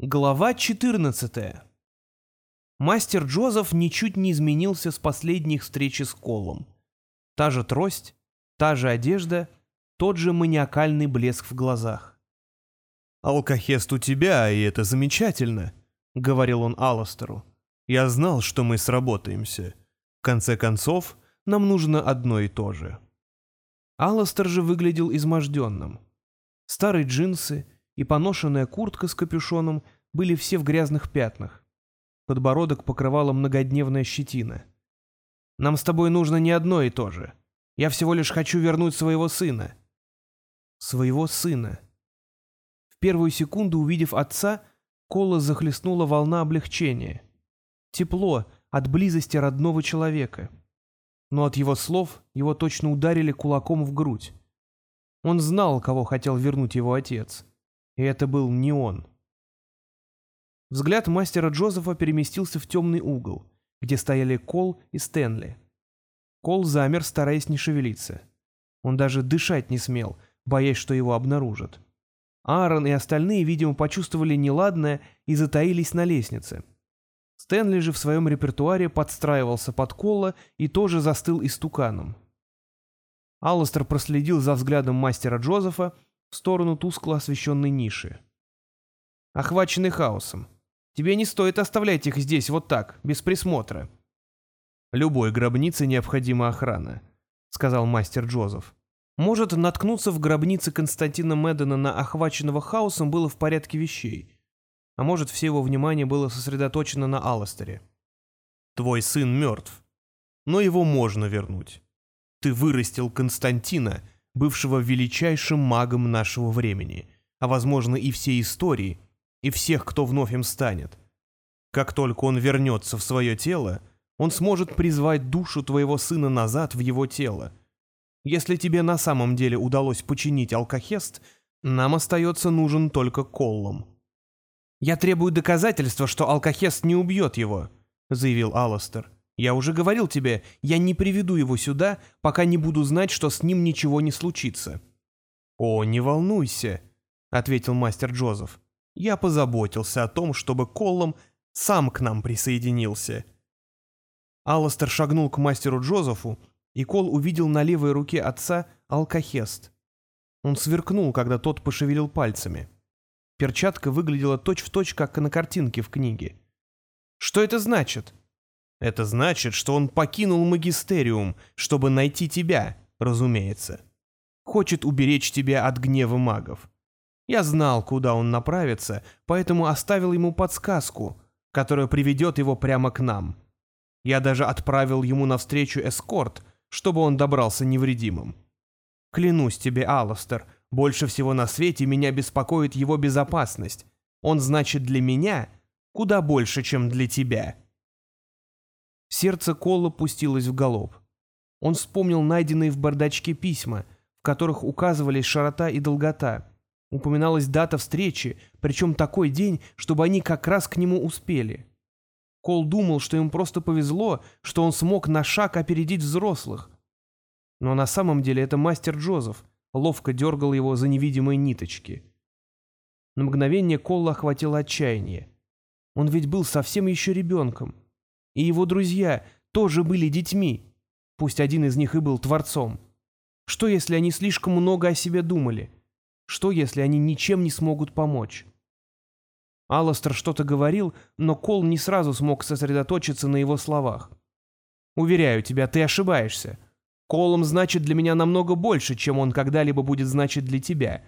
Глава 14. Мастер Джозеф ничуть не изменился с последних встречи с Колом. Та же трость, та же одежда, тот же маниакальный блеск в глазах. «Алкохест у тебя, и это замечательно», — говорил он Алластеру. «Я знал, что мы сработаемся. В конце концов, нам нужно одно и то же». Алластер же выглядел изможденным. Старые джинсы — и поношенная куртка с капюшоном были все в грязных пятнах. Подбородок покрывала многодневная щетина. «Нам с тобой нужно не одно и то же. Я всего лишь хочу вернуть своего сына». «Своего сына». В первую секунду, увидев отца, Кола захлестнула волна облегчения. Тепло от близости родного человека. Но от его слов его точно ударили кулаком в грудь. Он знал, кого хотел вернуть его отец. И это был не он. Взгляд мастера Джозефа переместился в темный угол, где стояли Кол и Стэнли. Кол замер, стараясь не шевелиться. Он даже дышать не смел, боясь, что его обнаружат. Аарон и остальные, видимо, почувствовали неладное и затаились на лестнице. Стэнли же в своем репертуаре подстраивался под Колла и тоже застыл истуканом. Алластер проследил за взглядом мастера Джозефа в сторону тускло освещенной ниши. «Охваченный хаосом. Тебе не стоит оставлять их здесь вот так, без присмотра». «Любой гробнице необходима охрана», — сказал мастер Джозеф. Может, наткнуться в гробнице Константина Меддена на охваченного хаосом было в порядке вещей. А может, все его внимание было сосредоточено на Алластере. «Твой сын мертв, но его можно вернуть. Ты вырастил Константина бывшего величайшим магом нашего времени, а, возможно, и всей истории, и всех, кто вновь им станет. Как только он вернется в свое тело, он сможет призвать душу твоего сына назад в его тело. Если тебе на самом деле удалось починить алкохест, нам остается нужен только Коллом. «Я требую доказательства, что алкохест не убьет его», — заявил Алластер. Я уже говорил тебе, я не приведу его сюда, пока не буду знать, что с ним ничего не случится». «О, не волнуйся», — ответил мастер Джозеф. «Я позаботился о том, чтобы Коллом сам к нам присоединился». Алластер шагнул к мастеру Джозефу, и Кол увидел на левой руке отца алкохест. Он сверкнул, когда тот пошевелил пальцами. Перчатка выглядела точь-в-точь, точь, как на картинке в книге. «Что это значит?» Это значит, что он покинул магистериум, чтобы найти тебя, разумеется. Хочет уберечь тебя от гнева магов. Я знал, куда он направится, поэтому оставил ему подсказку, которая приведет его прямо к нам. Я даже отправил ему навстречу эскорт, чтобы он добрался невредимым. Клянусь тебе, Алластер, больше всего на свете меня беспокоит его безопасность. Он значит для меня куда больше, чем для тебя. Сердце Колла пустилось в галоп. Он вспомнил найденные в бардачке письма, в которых указывались широта и долгота. Упоминалась дата встречи, причем такой день, чтобы они как раз к нему успели. Кол думал, что им просто повезло, что он смог на шаг опередить взрослых. Но на самом деле это мастер Джозеф ловко дергал его за невидимые ниточки. На мгновение Колла охватило отчаяние. Он ведь был совсем еще ребенком и его друзья тоже были детьми, пусть один из них и был творцом. Что, если они слишком много о себе думали? Что, если они ничем не смогут помочь? Алластер что-то говорил, но Кол не сразу смог сосредоточиться на его словах. «Уверяю тебя, ты ошибаешься. Колом значит для меня намного больше, чем он когда-либо будет значить для тебя.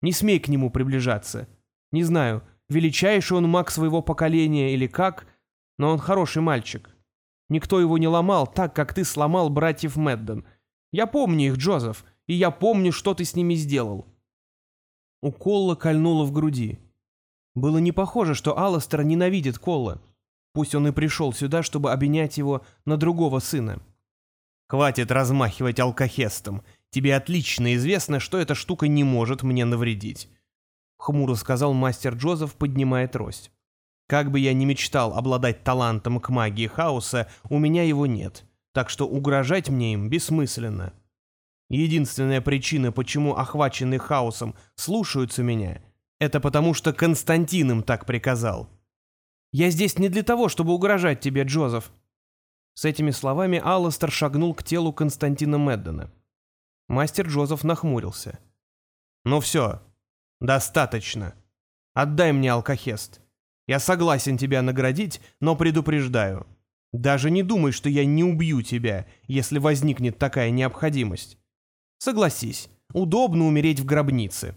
Не смей к нему приближаться. Не знаю, величайший он маг своего поколения или как, но он хороший мальчик. Никто его не ломал так, как ты сломал братьев Медден. Я помню их, Джозеф, и я помню, что ты с ними сделал». У Колла кольнуло в груди. Было не похоже, что Алластер ненавидит Колла. Пусть он и пришел сюда, чтобы обменять его на другого сына. «Хватит размахивать алкохестом. Тебе отлично известно, что эта штука не может мне навредить», — хмуро сказал мастер Джозеф, поднимая трость. Как бы я ни мечтал обладать талантом к магии хаоса, у меня его нет, так что угрожать мне им бессмысленно. Единственная причина, почему охваченные хаосом слушаются меня, Это потому, что Константин им так приказал. «Я здесь не для того, чтобы угрожать тебе, Джозеф». С этими словами Алластер шагнул к телу Константина Меддена. Мастер Джозеф нахмурился. «Ну все, достаточно. Отдай мне алкохест. Я согласен тебя наградить, но предупреждаю. Даже не думай, что я не убью тебя, если возникнет такая необходимость. Согласись, удобно умереть в гробнице.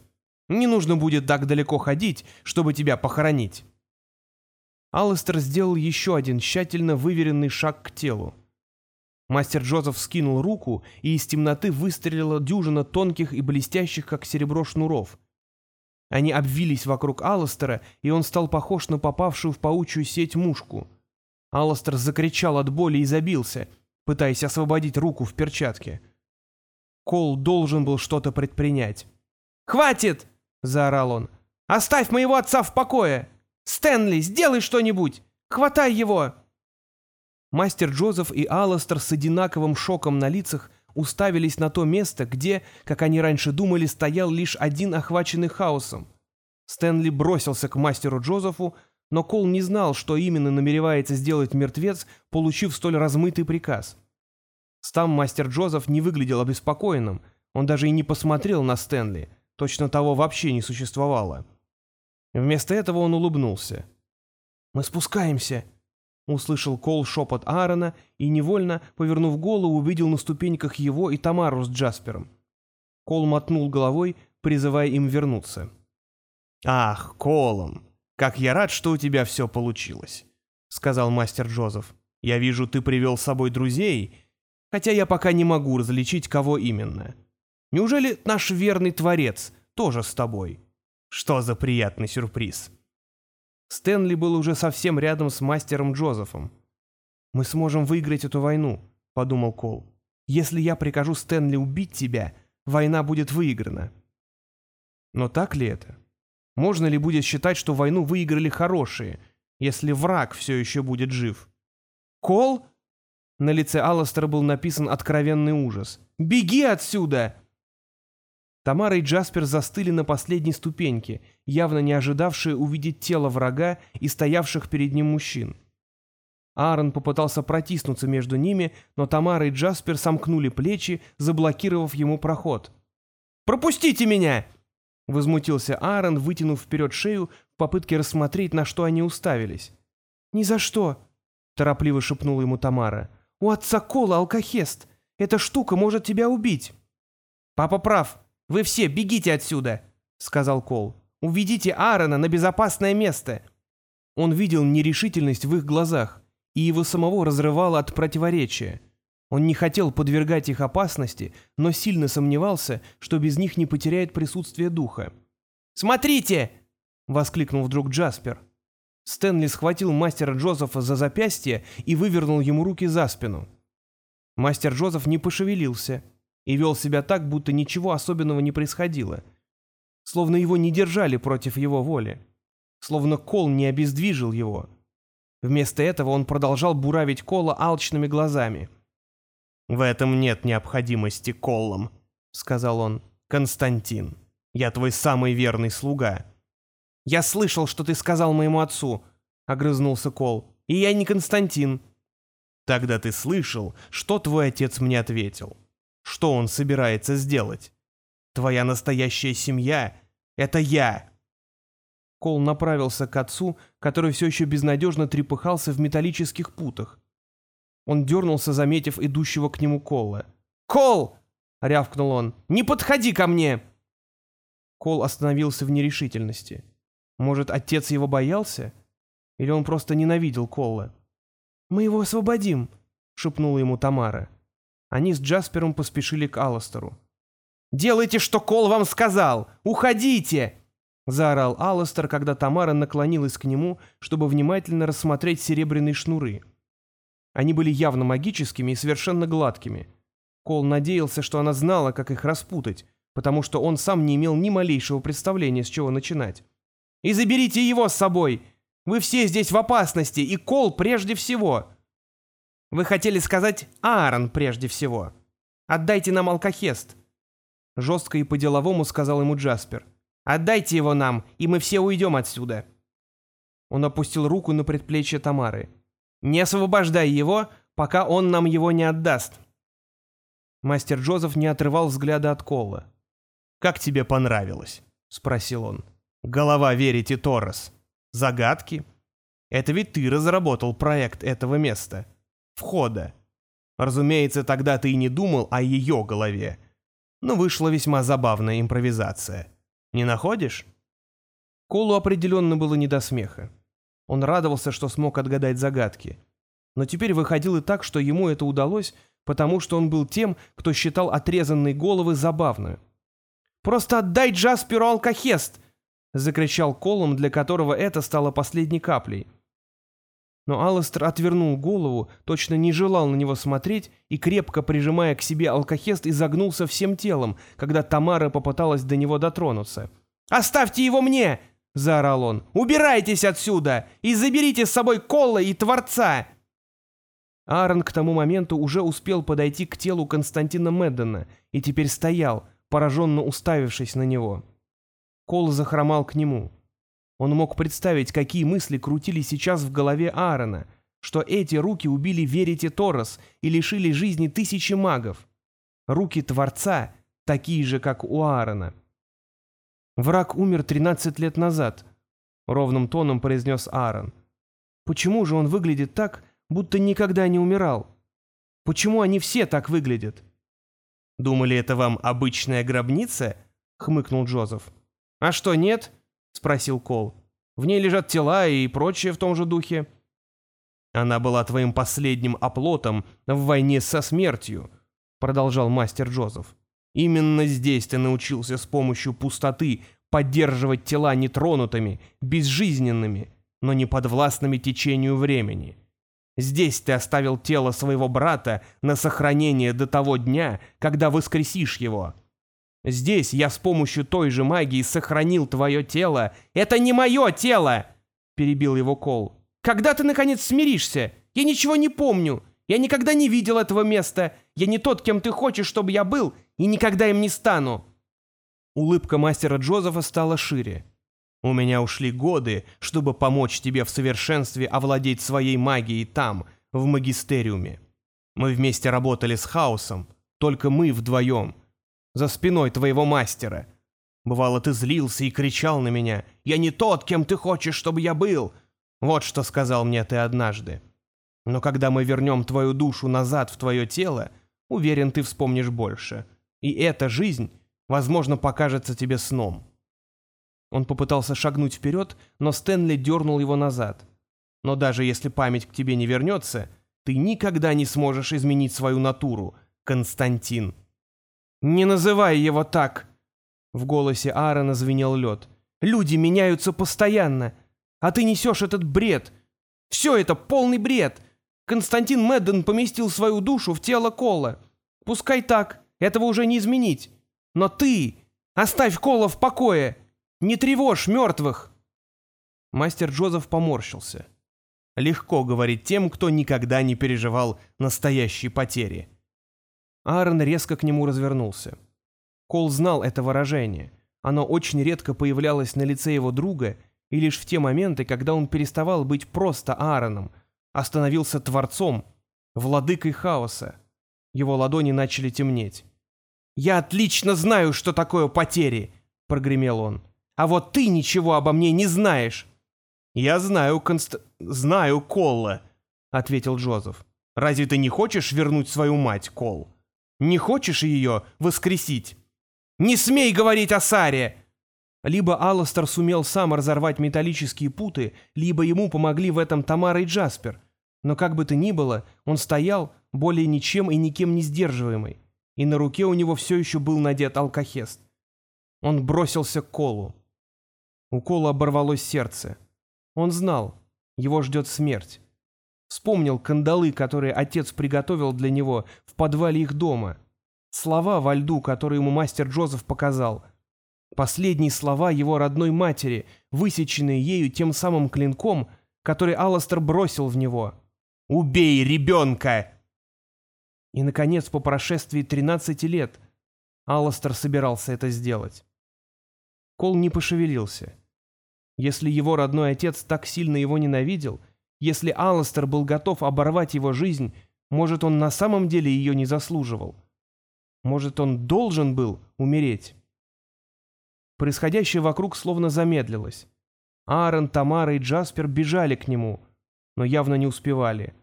Не нужно будет так далеко ходить, чтобы тебя похоронить». Алластер сделал еще один тщательно выверенный шаг к телу. Мастер Джозеф скинул руку, и из темноты выстрелила дюжина тонких и блестящих, как серебро, шнуров. Они обвились вокруг Алластера, и он стал похож на попавшую в паучью сеть мушку. Алластер закричал от боли и забился, пытаясь освободить руку в перчатке. Кол должен был что-то предпринять. «Хватит!» — заорал он. «Оставь моего отца в покое! Стэнли, сделай что-нибудь! Хватай его!» Мастер Джозеф и Алластер с одинаковым шоком на лицах уставились на то место, где, как они раньше думали, стоял лишь один охваченный хаосом. Стэнли бросился к мастеру Джозефу, но Кол не знал, что именно намеревается сделать мертвец, получив столь размытый приказ. Сам мастер Джозеф не выглядел обеспокоенным, он даже и не посмотрел на Стэнли, точно того вообще не существовало. Вместо этого он улыбнулся. «Мы спускаемся», Услышал Кол шепот Аарона и, невольно, повернув голову, увидел на ступеньках его и Тамару с Джаспером. Кол мотнул головой, призывая им вернуться. «Ах, Колом, как я рад, что у тебя все получилось», — сказал мастер Джозеф. «Я вижу, ты привел с собой друзей, хотя я пока не могу различить, кого именно. Неужели наш верный Творец тоже с тобой? Что за приятный сюрприз!» Стэнли был уже совсем рядом с мастером Джозефом. «Мы сможем выиграть эту войну», — подумал Кол. «Если я прикажу Стэнли убить тебя, война будет выиграна». Но так ли это? Можно ли будет считать, что войну выиграли хорошие, если враг все еще будет жив? «Кол?» На лице Алластера был написан откровенный ужас. «Беги отсюда!» Тамара и Джаспер застыли на последней ступеньке, явно не ожидавшие увидеть тело врага и стоявших перед ним мужчин. Аарон попытался протиснуться между ними, но Тамара и Джаспер сомкнули плечи, заблокировав ему проход. «Пропустите меня!» — возмутился Аарон, вытянув вперед шею в попытке рассмотреть, на что они уставились. «Ни за что!» — торопливо шепнула ему Тамара. «У отца Кола алкохест! Эта штука может тебя убить!» «Папа прав!» «Вы все бегите отсюда!» — сказал Кол. «Уведите Аарона на безопасное место!» Он видел нерешительность в их глазах, и его самого разрывало от противоречия. Он не хотел подвергать их опасности, но сильно сомневался, что без них не потеряет присутствие духа. «Смотрите!» — воскликнул вдруг Джаспер. Стэнли схватил мастера Джозефа за запястье и вывернул ему руки за спину. Мастер Джозеф не пошевелился — и вел себя так, будто ничего особенного не происходило. Словно его не держали против его воли. Словно Кол не обездвижил его. Вместо этого он продолжал буравить Кола алчными глазами. «В этом нет необходимости, Колом», — сказал он. «Константин, я твой самый верный слуга». «Я слышал, что ты сказал моему отцу», — огрызнулся Кол. «И я не Константин». «Тогда ты слышал, что твой отец мне ответил. Что он собирается сделать? Твоя настоящая семья — это я!» Кол направился к отцу, который все еще безнадежно трепыхался в металлических путах. Он дернулся, заметив идущего к нему Колла. «Кол!» — рявкнул он. «Не подходи ко мне!» Кол остановился в нерешительности. Может, отец его боялся? Или он просто ненавидел Колла? «Мы его освободим», — шепнула ему Тамара. Они с Джаспером поспешили к Алластеру. «Делайте, что Кол вам сказал! Уходите!» Заорал Алластер, когда Тамара наклонилась к нему, чтобы внимательно рассмотреть серебряные шнуры. Они были явно магическими и совершенно гладкими. Кол надеялся, что она знала, как их распутать, потому что он сам не имел ни малейшего представления, с чего начинать. «И заберите его с собой! Вы все здесь в опасности, и Кол прежде всего!» Вы хотели сказать Аарон прежде всего. Отдайте нам алкохест. Жестко и по-деловому сказал ему Джаспер. Отдайте его нам, и мы все уйдем отсюда». Он опустил руку на предплечье Тамары. «Не освобождай его, пока он нам его не отдаст». Мастер Джозеф не отрывал взгляда от Колла. «Как тебе понравилось?» — спросил он. «Голова верите Торрес. Загадки? Это ведь ты разработал проект этого места. Входа. Разумеется, тогда ты и не думал о ее голове. Но вышла весьма забавная импровизация. Не находишь?» Колу определенно было не до смеха. Он радовался, что смог отгадать загадки. Но теперь выходило так, что ему это удалось, потому что он был тем, кто считал отрезанные головы забавную. «Просто отдай Джасперу алкохест!» — закричал Колом, для которого это стало последней каплей. Но Алластер отвернул голову, точно не желал на него смотреть и, крепко прижимая к себе алкохест, изогнулся всем телом, когда Тамара попыталась до него дотронуться. «Оставьте его мне!» — заорал он. «Убирайтесь отсюда и заберите с собой Колла и Творца!» Аарон к тому моменту уже успел подойти к телу Константина Меддена и теперь стоял, пораженно уставившись на него. Кол захромал к нему. Он мог представить, какие мысли крутили сейчас в голове Аарона, что эти руки убили Верите Торос и лишили жизни тысячи магов. Руки Творца, такие же, как у Аарона. «Враг умер 13 лет назад», — ровным тоном произнес Аарон. «Почему же он выглядит так, будто никогда не умирал? Почему они все так выглядят?» «Думали, это вам обычная гробница?» — хмыкнул Джозеф. «А что, нет?» — спросил Кол. «В ней лежат тела и прочее в том же духе». «Она была твоим последним оплотом в войне со смертью», — продолжал мастер Джозеф. «Именно здесь ты научился с помощью пустоты поддерживать тела нетронутыми, безжизненными, но не подвластными течению времени. Здесь ты оставил тело своего брата на сохранение до того дня, когда воскресишь его. Здесь я с помощью той же магии сохранил твое тело. Это не мое тело!» — перебил его Кол. «Когда ты, наконец, смиришься? Я ничего не помню. Я никогда не видел этого места. Я не тот, кем ты хочешь, чтобы я был, и никогда им не стану». Улыбка мастера Джозефа стала шире. У меня ушли годы, чтобы помочь тебе в совершенстве овладеть своей магией там, в магистериуме. Мы вместе работали с хаосом, только мы вдвоем, за спиной твоего мастера. Бывало, ты злился и кричал на меня. «Я не тот, кем ты хочешь, чтобы я был!» Вот что сказал мне ты однажды. Но когда мы вернем твою душу назад в твое тело, уверен, ты вспомнишь больше. И эта жизнь, возможно, покажется тебе сном. Он попытался шагнуть вперед, но Стэнли дернул его назад. «Но даже если память к тебе не вернется, ты никогда не сможешь изменить свою натуру, Константин». «Не называй его так!» В голосе Аарона звенел лед. «Люди меняются постоянно, а ты несешь этот бред. Все это полный бред. Константин Медден поместил свою душу в тело Кола. Пускай так, этого уже не изменить. Но ты оставь Кола в покое!» Не тревожь мертвых!» Мастер Джозеф поморщился. Легко говорить тем, кто никогда не переживал настоящей потери. Аарон резко к нему развернулся. Кол знал это выражение. Оно очень редко появлялось на лице его друга, и лишь в те моменты, когда он переставал быть просто Аароном, а становился творцом, владыкой хаоса. Его ладони начали темнеть. «Я отлично знаю, что такое потери!» — прогремел он. А вот ты ничего обо мне не знаешь». «Я знаю, Конст... знаю Колла», — ответил Джозеф. «Разве ты не хочешь вернуть свою мать, Кол? Не хочешь ее воскресить?» «Не смей говорить о Саре!» Либо Алластер сумел сам разорвать металлические путы, либо ему помогли в этом Тамара и Джаспер. Но как бы то ни было, он стоял, более ничем и никем не сдерживаемый, и на руке у него все еще был надет алкохест. Он бросился к Колу. У Кола оборвалось сердце. Он знал, его ждет смерть. Вспомнил кандалы, которые отец приготовил для него в подвале их дома. Слова во льду, которые ему мастер Джозеф показал. Последние слова его родной матери, высеченные ею тем самым клинком, который Алластер бросил в него. «Убей ребенка!» И, наконец, по прошествии 13 лет, Алластер собирался это сделать. Кол не пошевелился. Если его родной отец так сильно его ненавидел, если Алластер был готов оборвать его жизнь, может, он на самом деле ее не заслуживал. Может, он должен был умереть. Происходящее вокруг словно замедлилось. Аарон, Тамара и Джаспер бежали к нему, но явно не успевали.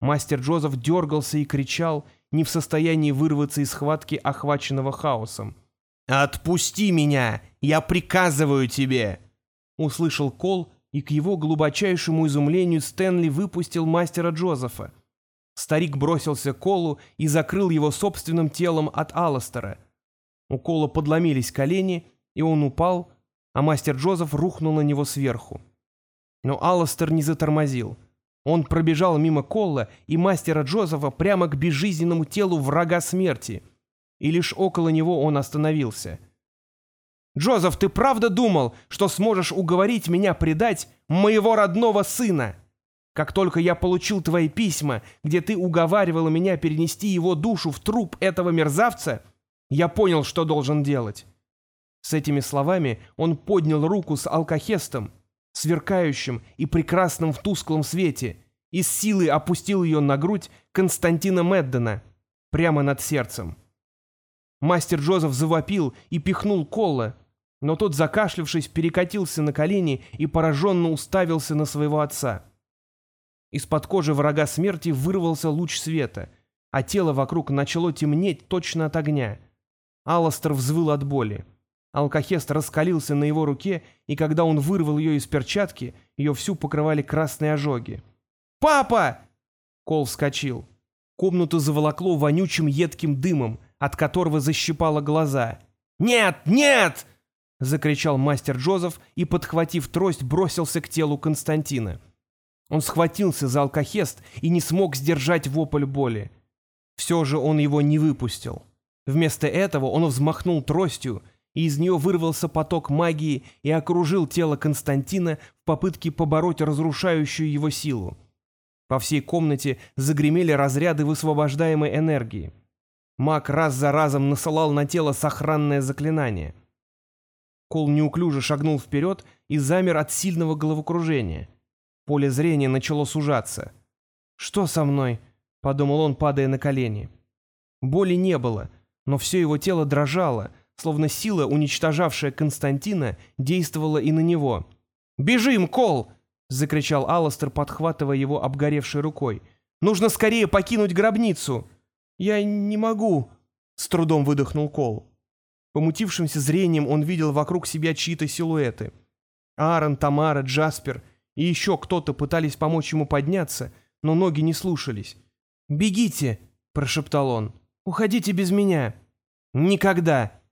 Мастер Джозеф дергался и кричал, не в состоянии вырваться из схватки, охваченного хаосом. «Отпусти меня! Я приказываю тебе!» Услышал Кол, и к его глубочайшему изумлению Стэнли выпустил мастера Джозефа. Старик бросился к Колу и закрыл его собственным телом от Алластера. У Кола подломились колени, и он упал, а мастер Джозеф рухнул на него сверху. Но Алластер не затормозил. Он пробежал мимо Колла и мастера Джозефа прямо к безжизненному телу врага смерти, и лишь около него он остановился. «Джозеф, ты правда думал, что сможешь уговорить меня предать моего родного сына? Как только я получил твои письма, где ты уговаривала меня перенести его душу в труп этого мерзавца, я понял, что должен делать. С этими словами он поднял руку с алкохестом, сверкающим и прекрасным в тусклом свете, и с силой опустил ее на грудь Константина Меддена, прямо над сердцем. Мастер Джозеф завопил и пихнул Колла, но тот, закашлявшись, перекатился на колени и пораженно уставился на своего отца. Из-под кожи врага смерти вырвался луч света, а тело вокруг начало темнеть точно от огня. Алластер взвыл от боли. Алкохест раскалился на его руке, и когда он вырвал ее из перчатки, ее всю покрывали красные ожоги. «Папа!» Кол вскочил. Комнату заволокло вонючим едким дымом, от которого защипало глаза. «Нет! Нет!» — закричал мастер Джозеф и, подхватив трость, бросился к телу Константина. Он схватился за алкохест и не смог сдержать вопль боли. Все же он его не выпустил. Вместо этого он взмахнул тростью, и из нее вырвался поток магии и окружил тело Константина в попытке побороть разрушающую его силу. По всей комнате загремели разряды высвобождаемой энергии. Маг раз за разом насылал на тело сохранное заклинание. Кол неуклюже шагнул вперед и замер от сильного головокружения. Поле зрения начало сужаться. «Что со мной?» — подумал он, падая на колени. Боли не было, но все его тело дрожало — словно сила, уничтожавшая Константина, действовала и на него. «Бежим, Кол!» — закричал Алластер, подхватывая его обгоревшей рукой. «Нужно скорее покинуть гробницу!» «Я не могу!» — с трудом выдохнул Кол. Помутившимся зрением он видел вокруг себя чьи-то силуэты. Аарон, Тамара, Джаспер и еще кто-то пытались помочь ему подняться, но ноги не слушались. «Бегите!» — прошептал он. «Уходите без меня!» «Никогда!»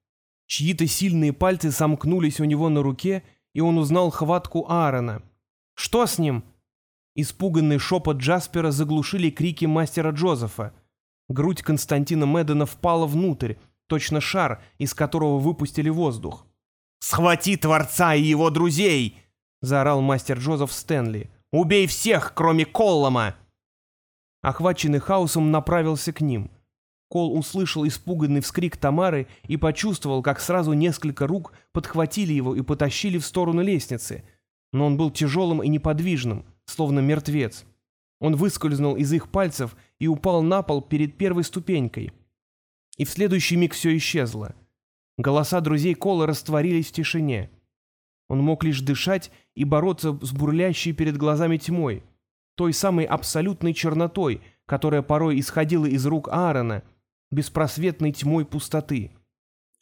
Чьи-то сильные пальцы сомкнулись у него на руке, и он узнал хватку Аарона. «Что с ним?» Испуганный шепот Джаспера заглушили крики мастера Джозефа. Грудь Константина Медена впала внутрь, точно шар, из которого выпустили воздух. «Схвати Творца и его друзей!» — заорал мастер Джозеф Стэнли. «Убей всех, кроме Коллома!» Охваченный хаосом направился к ним — Кол услышал испуганный вскрик Тамары и почувствовал, как сразу несколько рук подхватили его и потащили в сторону лестницы. Но он был тяжелым и неподвижным, словно мертвец. Он выскользнул из их пальцев и упал на пол перед первой ступенькой. И в следующий миг все исчезло. Голоса друзей Кола растворились в тишине. Он мог лишь дышать и бороться с бурлящей перед глазами тьмой, той самой абсолютной чернотой, которая порой исходила из рук Аарона — беспросветной тьмой пустоты.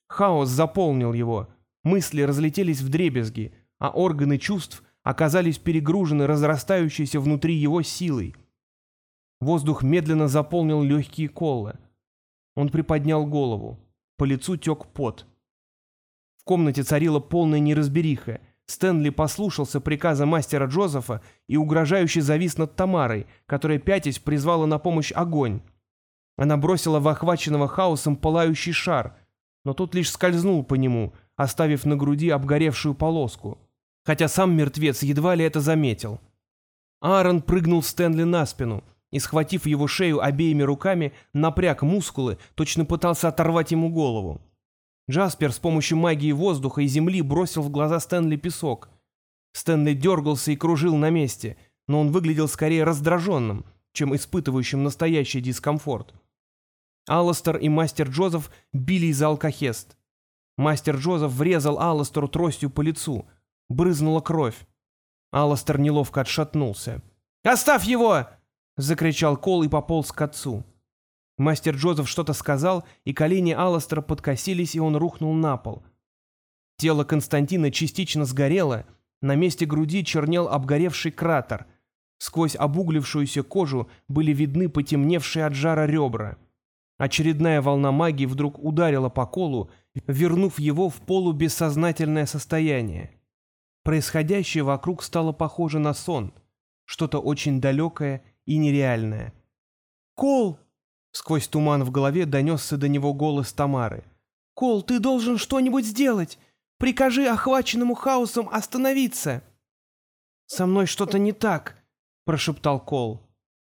Хаос заполнил его, мысли разлетелись в дребезги, а органы чувств оказались перегружены разрастающейся внутри его силой. Воздух медленно заполнил легкие колы. Он приподнял голову. По лицу тек пот. В комнате царила полная неразбериха. Стэнли послушался приказа мастера Джозефа и угрожающе завис над Тамарой, которая пятясь призвала на помощь огонь. Она бросила в охваченного хаосом пылающий шар, но тот лишь скользнул по нему, оставив на груди обгоревшую полоску. Хотя сам мертвец едва ли это заметил. Аарон прыгнул Стэнли на спину и, схватив его шею обеими руками, напряг мускулы, точно пытался оторвать ему голову. Джаспер с помощью магии воздуха и земли бросил в глаза Стэнли песок. Стэнли дергался и кружил на месте, но он выглядел скорее раздраженным, чем испытывающим настоящий дискомфорт. Алластер и мастер Джозеф били из алкохест. Мастер Джозеф врезал Алластеру тростью по лицу. Брызнула кровь. Алластер неловко отшатнулся. «Оставь его!» — закричал Кол и пополз к отцу. Мастер Джозеф что-то сказал, и колени Алластера подкосились, и он рухнул на пол. Тело Константина частично сгорело, на месте груди чернел обгоревший кратер. Сквозь обуглившуюся кожу были видны потемневшие от жара ребра. Очередная волна магии вдруг ударила по колу, вернув его в полубессознательное состояние. Происходящее вокруг стало похоже на сон, что-то очень далекое и нереальное. «Кол!» — сквозь туман в голове донесся до него голос Тамары. «Кол, ты должен что-нибудь сделать! Прикажи охваченному хаосом остановиться!» «Со мной что-то не так!» — прошептал Кол.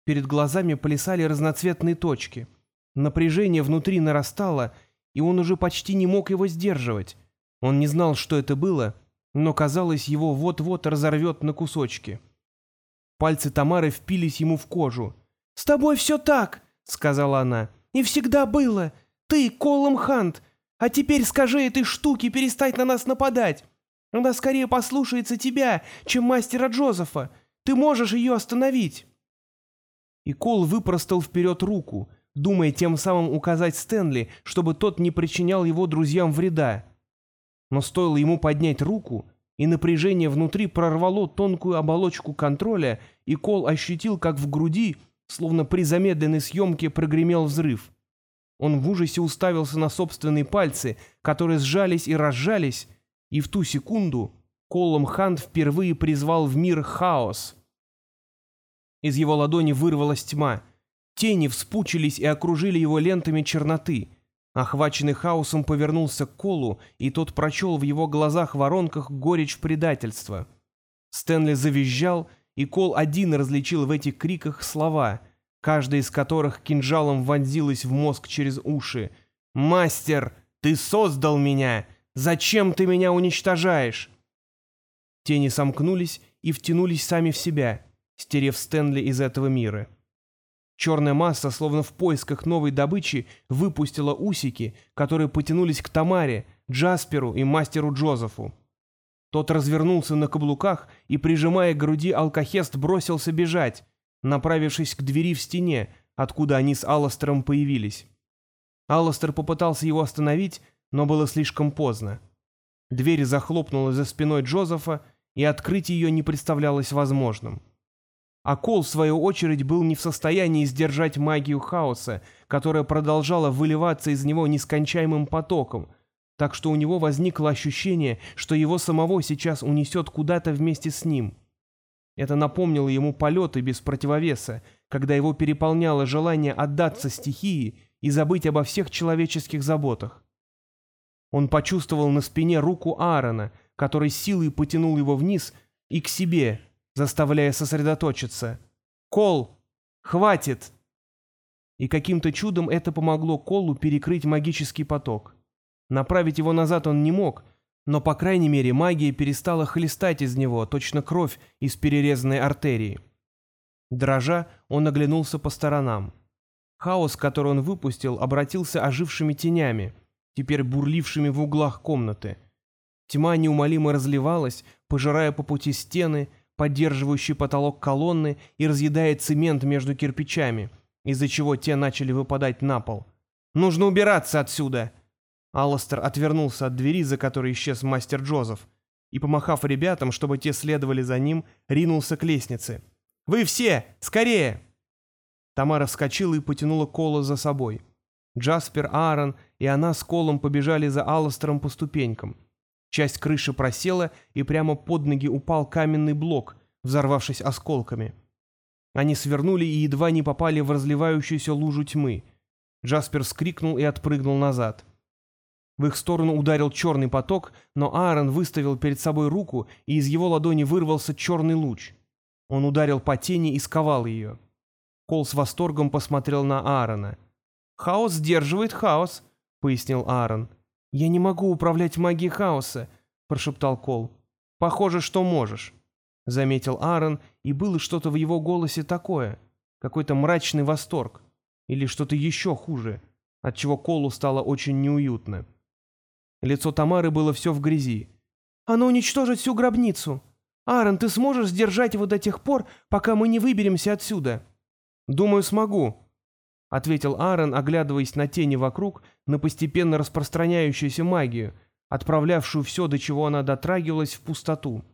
Перед глазами плясали разноцветные точки — Напряжение внутри нарастало, и он уже почти не мог его сдерживать. Он не знал, что это было, но казалось, его вот-вот разорвет на кусочки. Пальцы Тамары впились ему в кожу. «С тобой все так», — сказала она. «И всегда было. Ты, Колом Хант. А теперь скажи этой штуке перестать на нас нападать. Она скорее послушается тебя, чем мастера Джозефа. Ты можешь ее остановить». И Кол выпростал вперед руку, думая тем самым указать Стэнли, чтобы тот не причинял его друзьям вреда. Но стоило ему поднять руку, и напряжение внутри прорвало тонкую оболочку контроля, и Кол ощутил, как в груди, словно при замедленной съемке, прогремел взрыв. Он в ужасе уставился на собственные пальцы, которые сжались и разжались, и в ту секунду Колом Хант впервые призвал в мир хаос. Из его ладони вырвалась тьма — Тени вспучились и окружили его лентами черноты. Охваченный хаосом повернулся к Колу, и тот прочел в его глазах-воронках горечь предательства. Стэнли завизжал, и Кол один различил в этих криках слова, каждая из которых кинжалом вонзилась в мозг через уши. «Мастер, ты создал меня! Зачем ты меня уничтожаешь?» Тени сомкнулись и втянулись сами в себя, стерев Стэнли из этого мира. Черная масса, словно в поисках новой добычи, выпустила усики, которые потянулись к Тамаре, Джасперу и мастеру Джозефу. Тот развернулся на каблуках и, прижимая к груди алкохест, бросился бежать, направившись к двери в стене, откуда они с Алластером появились. Алластер попытался его остановить, но было слишком поздно. Дверь захлопнулась за спиной Джозефа, и открыть ее не представлялось возможным. А Кол, в свою очередь, был не в состоянии сдержать магию хаоса, которая продолжала выливаться из него нескончаемым потоком, так что у него возникло ощущение, что его самого сейчас унесет куда-то вместе с ним. Это напомнило ему полеты без противовеса, когда его переполняло желание отдаться стихии и забыть обо всех человеческих заботах. Он почувствовал на спине руку Аарона, который силой потянул его вниз и к себе, заставляя сосредоточиться. «Кол! Хватит!» И каким-то чудом это помогло Колу перекрыть магический поток. Направить его назад он не мог, но, по крайней мере, магия перестала хлестать из него, точно кровь из перерезанной артерии. Дрожа, он оглянулся по сторонам. Хаос, который он выпустил, обратился ожившими тенями, теперь бурлившими в углах комнаты. Тьма неумолимо разливалась, пожирая по пути стены, поддерживающий потолок колонны и разъедает цемент между кирпичами, из-за чего те начали выпадать на пол. «Нужно убираться отсюда!» Алластер отвернулся от двери, за которой исчез мастер Джозеф, и, помахав ребятам, чтобы те следовали за ним, ринулся к лестнице. «Вы все! Скорее!» Тамара вскочила и потянула Кола за собой. Джаспер, Аарон и она с Колом побежали за Алластером по ступенькам. Часть крыши просела, и прямо под ноги упал каменный блок, взорвавшись осколками. Они свернули и едва не попали в разливающуюся лужу тьмы. Джаспер скрикнул и отпрыгнул назад. В их сторону ударил черный поток, но Аарон выставил перед собой руку, и из его ладони вырвался черный луч. Он ударил по тени и сковал ее. Кол с восторгом посмотрел на Аарона. «Хаос сдерживает хаос», — пояснил Аарон. «Я не могу управлять магией хаоса», — прошептал Кол. «Похоже, что можешь», — заметил Аарон, и было что-то в его голосе такое, какой-то мрачный восторг, или что-то еще хуже, отчего Колу стало очень неуютно. Лицо Тамары было все в грязи. «Оно уничтожит всю гробницу. Аарон, ты сможешь сдержать его до тех пор, пока мы не выберемся отсюда?» «Думаю, смогу», — ответил Аарон, оглядываясь на тени вокруг, на постепенно распространяющуюся магию, отправлявшую все, до чего она дотрагивалась, в пустоту.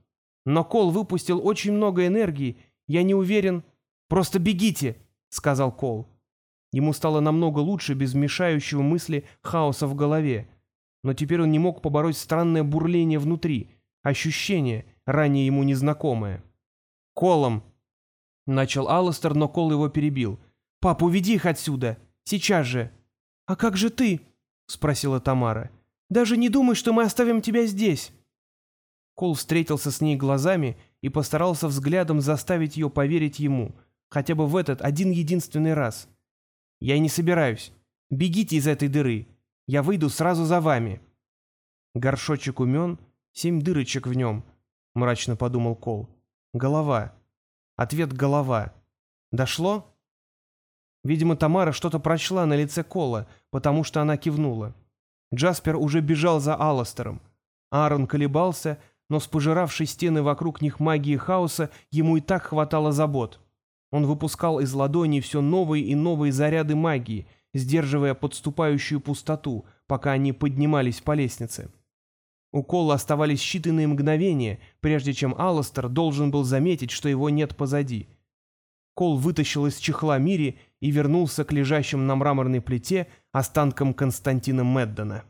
«Но Кол выпустил очень много энергии, я не уверен...» «Просто бегите!» — сказал Кол. Ему стало намного лучше без мешающего мысли хаоса в голове, но теперь он не мог побороть странное бурление внутри, ощущение, ранее ему незнакомое. «Колом!» — начал Алластер, но Кол его перебил — «Пап, уведи их отсюда! Сейчас же!» «А как же ты?» — спросила Тамара. «Даже не думай, что мы оставим тебя здесь!» Кол встретился с ней глазами и постарался взглядом заставить ее поверить ему, хотя бы в этот один единственный раз. «Я не собираюсь. Бегите из этой дыры. Я выйду сразу за вами». Горшочек умен, семь дырочек в нем, — мрачно подумал Кол. «Голова. Ответ — голова. Дошло?» Видимо, Тамара что-то прочла на лице Кола, потому что она кивнула. Джаспер уже бежал за Алластером. Аарон колебался, но с пожиравшей стены вокруг них магии хаоса ему и так хватало забот. Он выпускал из ладоней все новые и новые заряды магии, сдерживая подступающую пустоту, пока они поднимались по лестнице. У Кола оставались считанные мгновения, прежде чем Алластер должен был заметить, что его нет позади. Кол вытащил из чехла Мири и вернулся к лежащим на мраморной плите останкам Константина Меддона.